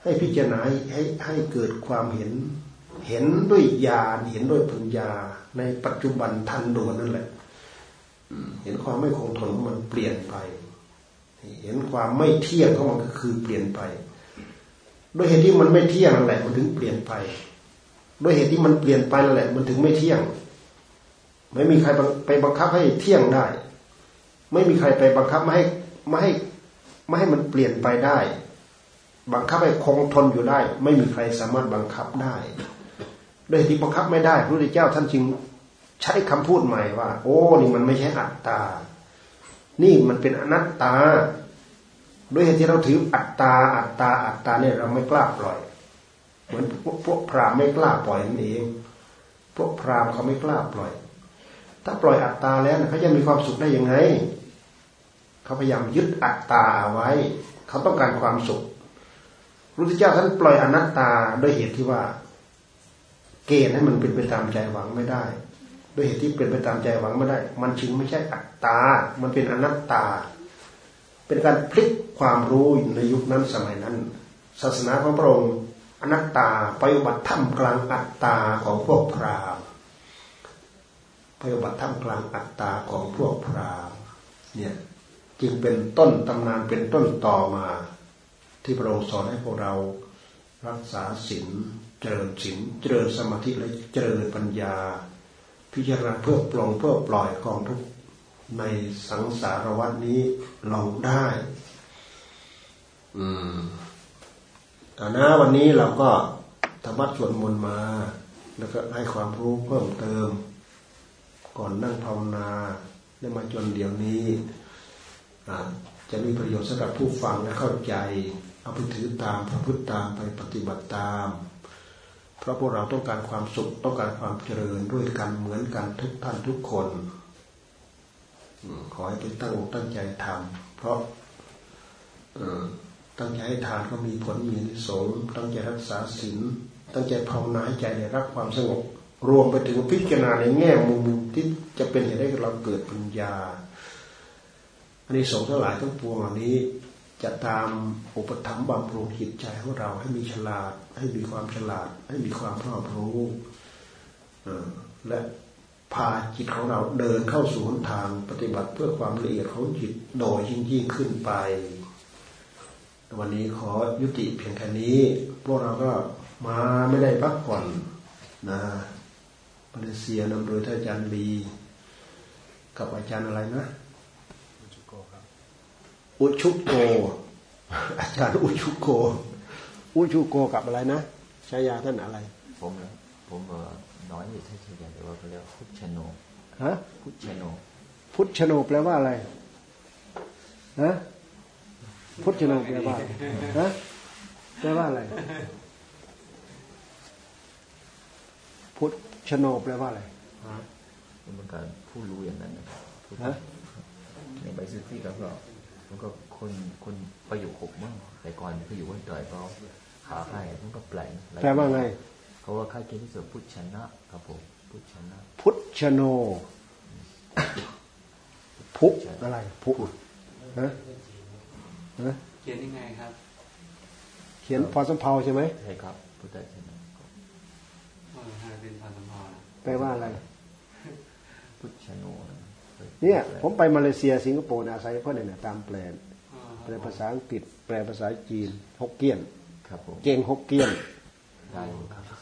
A: ให้พิจารณาให้ให้เกิดความเห็น เห็นด้วยญาณเห็นด้วยปัญญา ในปัจจุบันทันด่วนนั่นแหละเห็นความไม่คงทนของมันเปลี่ยนไป เห็นความไม่เที่ยงของมันก็คือเปลี่ยนไปด้วยเหตุที่มันไม่เที่ยงนั่นแหละมันถึงเปลี่ยนไปด้วยเหตุที่มันเปลี่ยนไปนั่นแหละ มันถึงไม่เที่ยง ไม่มีใครไปบังคับให้เที่ยงได้ ไม่มีใครไปบังคับไม่ให้ไม่ให้ไม่ให้มันเปลี่ยนไปได้ บังคับให้คงทนอยู่ได้ ไม่มีใครสามารถบังคับได้ด้วยที่บังคับไม่ได้พระพุทธเจ้าท่านจึงใช้คำพูดใหม่ว่า โอ้นี่มันไม่ใช่อัตตา นี่มันเป็นอนัตตา ด้วยเหตุที่เราถืออัตตาอัตตาอัตตาเนี่ยเราไม่กล้าปล่อย เหมือนพวกพวกพรามไม่กล้าปล่อยนั่นเองพวกพรามเขาไม่กล้าปล่อย ถ้าปล่อยอัตตาแล้วเขาจะมีความสุขได้ยังไงเขาพยายามยึดอัตตาเอาไว้ เขาต้องการความสุขพระพุทธเจ้าท่านปล่อยอนัตตาด้วยเหตุที่ว่า เกณฑ์ให้มันเป็นไปตามใจหวังไม่ได้ ด้วยเหตุที่เป็นไปตามใจหวังไม่ได้ มันจึงไม่ใช่อัตตา มันเป็นอนัตตา เป็นการพลิกความรู้ในยุคนั้นสมัยนั้น ศาสนาของพระองค์อนัตตาไปอุบัติถ้ำกลางอัตตาของพวกพราหมณ์ ไปอุบัติถ้ำกลางอัตตาของพวกพราหมณ์เนี่ยจึงเป็นต้นตำนานเป็นต้นต่อมา ที่พระองค์สอนให้พวกเรารักษาศีลเจริญศีลเจริญสมาธิและเจริญปัญญา พิจารณาเพื่อปลงเพื่อปล่อยกองทุกในสังสารวัฏนี้ลงได้ อืมอานะวันนี้เราก็ธรรมะสวดมนต์มา แล้วก็ให้ความรู้เพิ่มเติม ก่อนนั่งภาวนาได้มาจนเดี๋ยวนี้จะมีประโยชน์สำหรับผู้ฟังและเข้าใจ เอาไปถือตามพระพุทธตามไปปฏิบัติตาม เพราะพวกเราต้องการความสุขต้องการความเจริญด้วยกันเหมือนกันทุกท่านทุกคนขอให้ไปตั้งอกตั้งใจทำเพราะตั้งใจให้ทานก็มีผลมีนิสงตั้งใจรักษาศีลตั้งใจภาวนาให้ใจได้รับความสงบ รวมไปถึงพิจารณาในแง่มุมที่จะเป็นเหตุให้เราเกิดปัญญาอันนี้สงทั้งหลายทั้งปวงเหล่านี้ จะตามอุปถัมภ์บำรุงจิตใจของเราให้มีฉลาด ให้มีความฉลาด ให้มีความรอบรู้และพาจิตของเราเดินเข้าสู่หนทางปฏิบัติเพื่อความละเอียดของจิตโดยยิ่งยิ่งขึ้นไป วันนี้ขอยุติเพียงแค่นี้ พวกเราก็มาไม่ได้พักผ่อนนะ มาเลเซียนำโดยท่านอาจารย์ลีกับอาจารย์อะไรนะอุชุโก อาจารย์อุชุโก อุชุโกกับอะไรนะชายาท่านอะไร
C: ผมนะผมน้อยอยู่ที่ชายาแต่ว่าเขาเรียกพุทธชโน
A: ฮะ
C: พุทธชโน
A: พุทธชโนแปลว่าอะไรฮะพุทธชโนแปลว่าฮะแปลว่าอะไร พุทธ ชโนแปลว่าอะไร
C: ฮะเป็นการผู้รู้อย่างนั้นนะ
A: ฮะ
C: ในใบสุทธิก็มันก็คนคนประโยคหกมั้งแต่ก่อนเขาอยู่วันเตยเขาขาให้มันก็แปลง
A: แปลว่าไง
C: เขาว่าค่าเกณฑ์ที่สุดพุทธชนะครับผมพุทธชนะ
A: พุทธชโน พุอะไร พุฮะ
B: ฮะเขียนยังไงครับ
A: เขียนพอสมเพาใช่ไหม
C: ใช่ครับพุทธชนะ
B: เป็นพอสมเพา
A: แปลว่าอะไร
C: พุทธชโน
A: เนี่ย ผมไปมาเลเซียสิงคโปร์อาศัยเพราะเนี่ยตามแปลนแปลภาษาอังกฤษ แปลภาษาจีนฮกเกี้ยนเก่งฮกเกี้ยน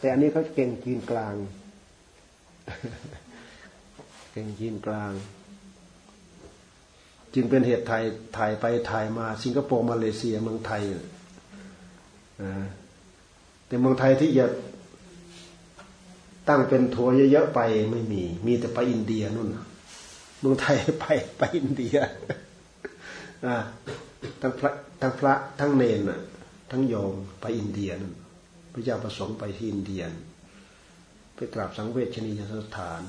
A: แต่อันนี้เขาเก่งจีนกลาง เก่งจีนกลาง จึงเป็นเหตุไทยถ่ายไปถ่ายมาสิงคโปร์มาเลเซียเมืองไทยแต่เมืองไทยที่จะ ตั้งเป็นทัวร์เยอะๆไปไม่มี มีแต่ไปอินเดียนู่นมืองไทยไปไปอินเดียทั้งพระทั้งพระทั้งเนนทั้งโยมไปอินเดียนพระเจ้าประสงค์ไปที่อินเดียไปกราบสังเวชนียสถาน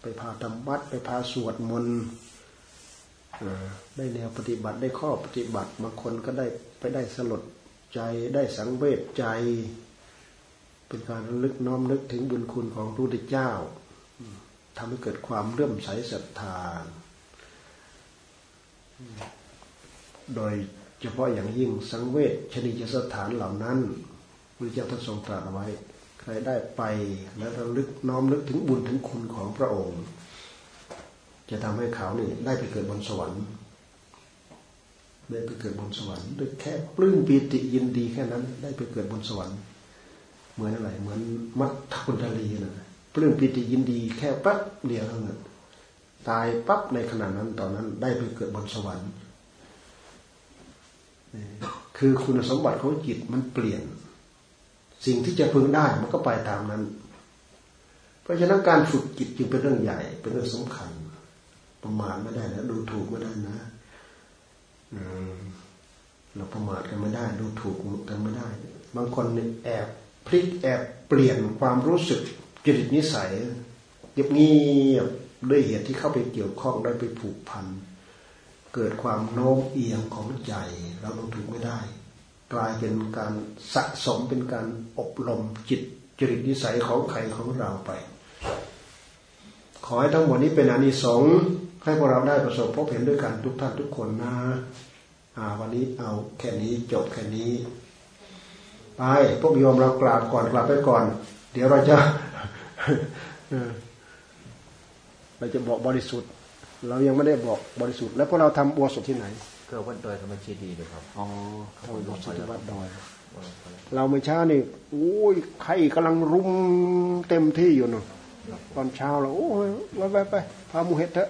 A: ไปพาทำวัดไปพาสวดมนต์ได้แนวปฏิบัติได้ข้อปฏิบัติบางคนก็ได้ไปได้สลดใจได้สังเวชใจ เป็นการลึกน้อมนึกถึงบุญคุณของพระพุทธเจ้าทำให้เกิดความเลื่อมใสศรัทธา โดยเฉพาะอย่างยิ่งสังเวชชนิจสถานเหล่านั้นพระเจ้าท่านทรงตรัสไว้ ใครได้ไปและระลึกน้อมนึกถึงบุญถึงคุณของพระองค์ จะทำให้เขานี่ได้ไปเกิดบนสวรรค์ ได้ไปเกิดบนสวรรค์ด้วยแค่ปลื้มปีติยินดีแค่นั้น ได้ไปเกิดบนสวรรค์ เหมือนอะไร เหมือนมัทคุณทลีนะปลื้มปิติยินดีแค่ปั๊บเดียวเท่านั้นตายปั๊บในขณะนั้นตอนนั้นได้ไปเกิดบนสวรรค์คือคุณสมบัติของจิตมันเปลี่ยน สิ่งที่จะพึงได้มันก็ไปตามนั้น เพราะฉะนั้นการฝึกจิตจึงเป็นเรื่องใหญ่ เป็นเรื่องสำคัญ ประมาทไม่ได้นะดูถูกไม่ได้นะเราประมาทกันไม่ได้ ดูถูกกันไม่ได้ บางคนแอบ พลิกแอบเปลี่ยนความรู้สึกจริตนิสัยเงียบเงียบด้วยเหตุที่เข้าไปเกี่ยวข้องได้ไปผูกพัน เกิดความโน้มเอียงของใจเราลงถึงไม่ได้ กลายเป็นการสะสมเป็นการอบรมจิตจริตนิสัยของใครของเราไป ขอให้ทั้งหมดนี้เป็นอานิสงส์ให้พวกเราได้ประสบพบเห็นด้วยกันทุกท่านทุกคนนะวันนี้เอาแค่นี้จบแค่นี้ ไปพวกโยมเรากลับก่อนกลับไปก่อน เดี๋ยวเราจะเราจะบอกบริสุทธิ์ เรายังไม่ได้บอกบริสุทธิ์ แล้วพวกเราทำบัวสดที่ไหน
C: ก็วัดดอยธรรมชีดีเลยครับ
A: อ๋อธรรมชีที่วัดดอย เราเม่ช้านี่โอ้ยใครกำลังรุมเต็มที่อยู่เนาะตอนเช้าเราโอ้ยไปไปไปพามูเฮตเถอะ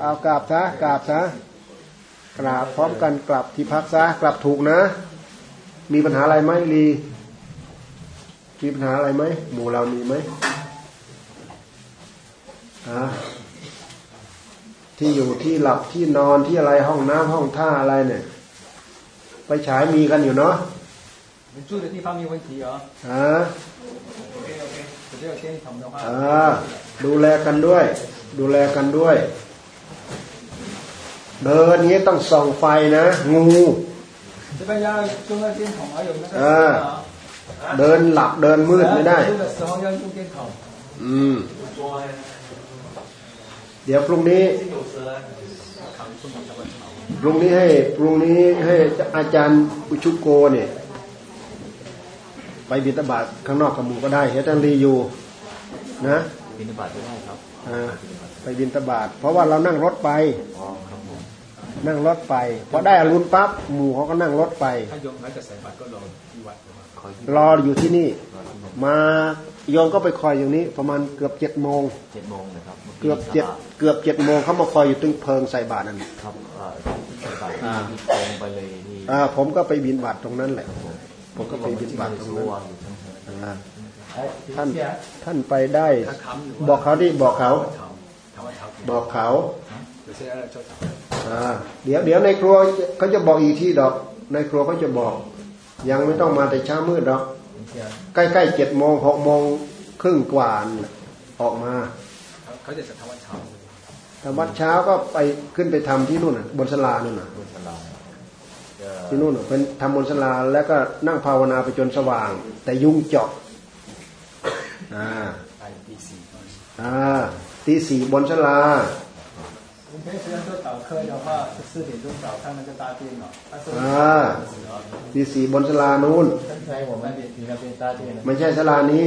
A: เอากราบซะกราบซะกราบพร้อมกันกลับที่พักซะกลับถูกนะ มีปัญหาอะไรไหมลีมีปัญหาอะไรไหมหมู่เรามีไหมฮะที่อยู่ที่หลับที่นอนที่อะไรห้องน้ำห้องท่าอะไรเนี่ย ไปฉายมีกันอยู่เนาะ
B: 你住的地方没有问题哦。
A: ฮะ
B: OK OK，我这个电筒的话，
A: อ่าดูแลกันด้วย ดูแลกันด้วย เดินนี้ต้องส่องไฟนะ งู เดินหลับเดินมืดไม่ได้ อืม เดี๋ยวพรุ่งนี้พรุ่งนี้ให้พรุ่งนี้ให้อาจารย์อุชุโกเนี่ย ไปบิณฑบาตข้างนอกกับหมู่ก็ได้เฮตันรีอยู่ นะ
C: บิณฑบาตก็ได้ครับ
A: ไปบิณฑบาตเพราะว่าเรานั่งรถไป นั่งรถไปพอได้อรุณปั๊บหมู่เขาก็นั่งรถไป
B: ถ้าโยมนัดจะใส่บาตรก็รอที่วัดนะครับ
C: คอยที่
A: รออยู่ที่นี่
C: รอที่ผม
A: มาโยมก็ไปคอยอยู่นี้ ประมาณเกือบเจ็ดโมง
C: เจ็ดโมงนะครับมื่
A: เกือบเจ็ดเกือบเจ็ดโมงเขามาคอยอยู่ตึงเพลิงใส่บาตรนั่น
C: ครับเอ่อที่ใส่บาตร
A: อ่า
C: ที่ตรงไปเลยที่
A: อ่าผมก็ไปบินบาตรตรงนั้นแหละ ผมก็ไปบินบาตรตรงนั้น
C: วางอยู่ทั้งหมด
A: อ่า
C: เอ้ย
A: ท่านท่านไปได้
B: 他ค้ำอยู่
A: บอกเขาดิบอกเขา
B: ถามถามว่าเท้า
A: บอกเขา เดี๋ยวเดี๋ยวในครัวเขาจะบอกอีกทีดอก ในครัวเขาจะบอก ยังไม่ต้องมาแต่เช้ามืดดอก ใกล้ๆเจ็ดโมงหกโมงครึ่งกว่าออกมา
B: เขาจะจัดทวัดเช้า
A: ทวัดเช้าก็ไปขึ้นไปทำที่นู่นบนสลานู่นน่ะ
C: บนสลา
A: ที่นู่นเป็นทำบนสลาแล้วก็นั่งภาวนาไปจนสว่าง แต่ยุ่งเจาะอ่า
B: ตีสี่
A: อ่าตีสี่บนสลา
B: 你平时做早课的话，是四点钟早上那个大殿哦，但是
A: อ่าตีสี่บนสลานู่น
C: 刚才我们你那边大殿呢
A: ไม่ใช่สลานี้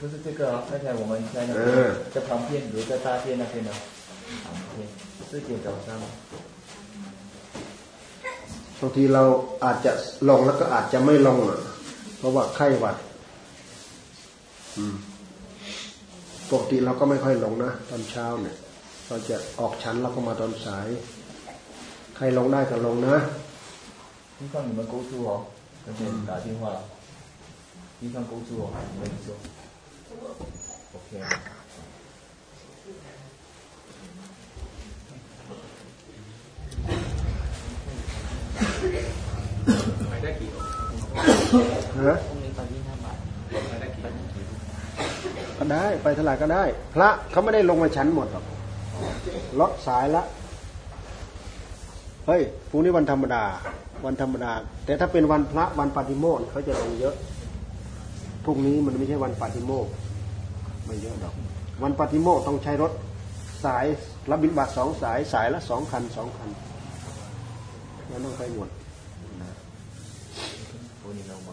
C: 不是这个哦刚才我们在那边
A: 嗯
C: 在旁边有一个大殿那边呢旁边四点早上
A: บางทีเราอาจจะลงแล้วก็อาจจะไม่ลงอ่ะ เพราะว่าไข้หวัด อืมปกติเราก็ไม่ค่อยลงนะตอนเช้าเนี่ย เราจะออกชั้นเราก็มาตอนสาย ใครลงได้ก็ลงนะ
C: 地方你们勾住哦那边打电话了地方勾住哦我跟你说 OK
B: 买得几哦？
A: ฮะ
C: พรุ่งนี้ตอนที่ห้าบาท
B: 买得几？
A: ก็ได้ไปเท่าไหร่ก็ได้ พระเขาไม่ได้ลงมาชั้นหมดหรอก ลดสายละเฮ้ยพรุ่งนี้วันธรรมดา วันธรรมดา แต่ถ้าเป็นวันพระวันปาฏิโมกข์เขาจะลงเยอะพรุ่งนี้มันไม่ใช่วันปาฏิโมกข์ไม่เยอะดอก วันปาฏิโมกข์ต้องใช้รถสายรับบิณฑบาตสองสายสายละสองคันสองคันแล้วต้องไปหมด
C: พรุ่งนี้เรามาก็ดูเป็น